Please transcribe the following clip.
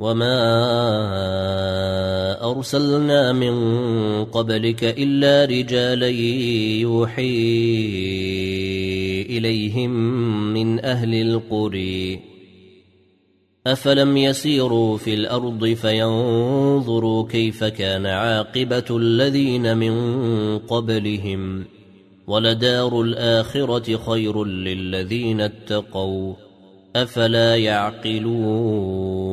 وما ارسلنا من قبلك الا رجالا يوحي اليهم من أهل القري افلم يسيروا في الأرض فينظروا كيف كان عاقبه الذين من قبلهم ولدار الاخره خير للذين اتقوا افلا يعقلون